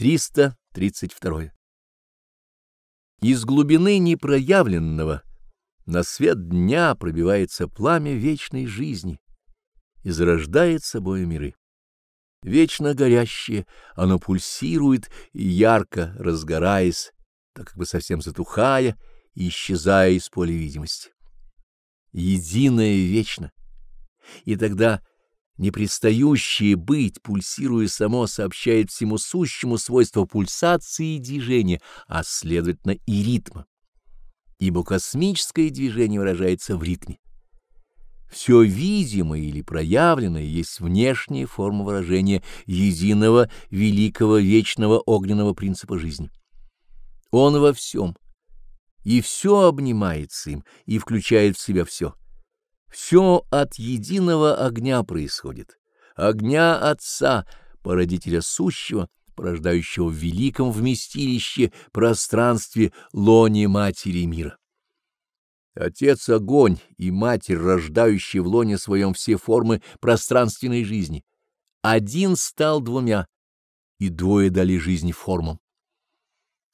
332. Из глубины непроявленного на свет дня пробивается пламя вечной жизни и зарождает собой миры. Вечно горящее, оно пульсирует и ярко разгораясь, так как бы совсем затухая и исчезая из поля видимости. Единое вечно. И тогда непредстающее быть, пульсируя само, сообщает всему сущему свойство пульсации и движения, а следовательно и ритма. Ибо космическое движение выражается в ритме. Все видимое или проявленное есть внешняя форма выражения единого, великого, вечного огненного принципа жизни. Он во всем, и все обнимается им, и включает в себя все. Все от единого огня происходит, огня Отца, породителя сущего, порождающего в великом вместилище пространстве лоне Матери мира. Отец — огонь и Матерь, рождающая в лоне своем все формы пространственной жизни. Один стал двумя, и двое дали жизнь формам.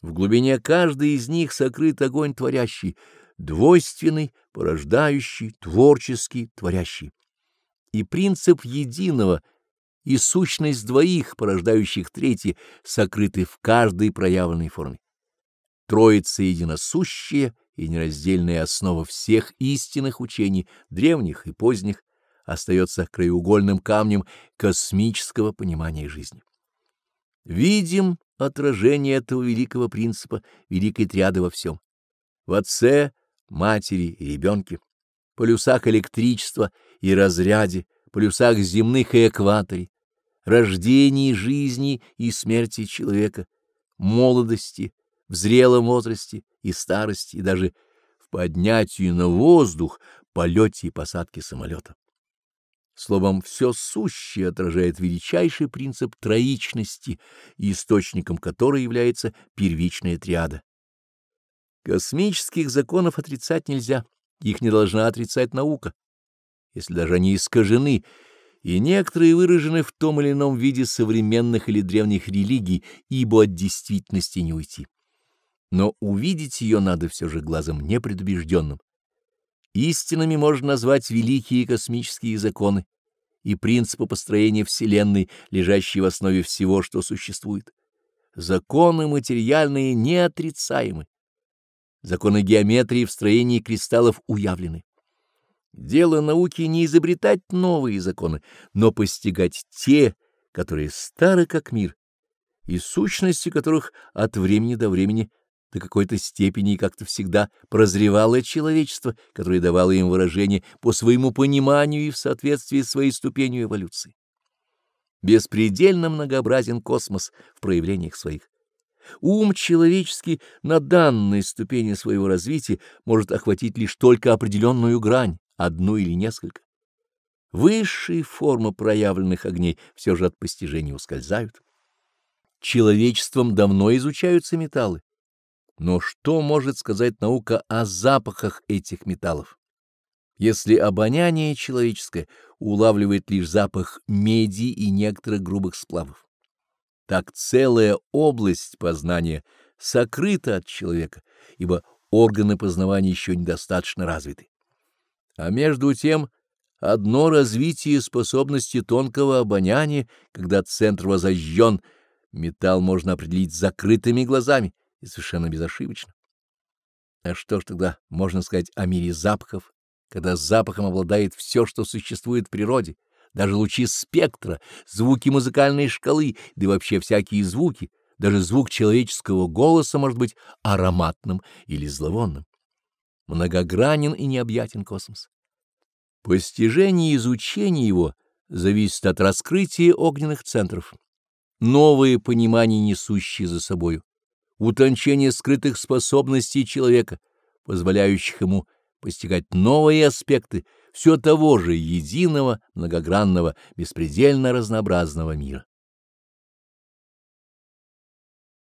В глубине каждой из них сокрыт огонь творящий, двойственный, порождающий, творческий, творящий. И принцип единого и сущность двоих, порождающих третий, сокрыты в каждой проявленной форме. Троица единосущая и нераздельная основа всех истинных учений, древних и поздних, остается краеугольным камнем космического понимания жизни. Видим отражение этого великого принципа, великой триады во всем. В Отце, Матери и Ребенке, полюсах электричества и разряде, полюсах земных и экваторе, рождении, жизни и смерти человека, молодости, в зрелом возрасте и старости, и даже в поднятии на воздух, полете и посадке самолета. Словом, все сущее отражает величайший принцип троичности, источником которой является первичная триада. Космических законов отрицать нельзя, их не должна отрицать наука, если даже они искажены, и некоторые выражены в том или ином виде современных или древних религий, ибо от действительности не уйти. Но увидеть ее надо все же глазом непредубежденным, Истинами можно назвать великие космические законы и принципы построения Вселенной, лежащие в основе всего, что существует. Законы материальные неотрицаемы. Законы геометрии в строении кристаллов уявлены. Дело науки не изобретать новые законы, но постигать те, которые стары как мир, и сущности которых от времени до времени до какой-то степени и как-то всегда прозревало человечество, которое давало им выражение по своему пониманию и в соответствии с своей ступенью эволюции. Беспредельно многообразен космос в проявлениях своих. Ум человеческий на данной ступени своего развития может охватить лишь только определенную грань, одну или несколько. Высшие формы проявленных огней все же от постижения ускользают. Человечеством давно изучаются металлы, но что может сказать наука о запахах этих металлов? Если обоняние человеческое улавливает лишь запах меди и некоторых грубых сплавов, так целая область познания сокрыта от человека, ибо органы познавания еще недостаточно развиты. А между тем, одно развитие способности тонкого обоняния, когда центр возожжен, металл можно определить закрытыми глазами, и совершенно безошибочно. А что ж тогда можно сказать о мире запахов, когда запахом обладает все, что существует в природе, даже лучи спектра, звуки музыкальной шкалы, да и вообще всякие звуки, даже звук человеческого голоса может быть ароматным или зловонным. Многогранен и необъятен космос. Постижение и изучение его зависит от раскрытия огненных центров, новые понимания, несущие за собою утончение скрытых способностей человека, позволяющих ему постигать новые аспекты все того же единого, многогранного, беспредельно разнообразного мира.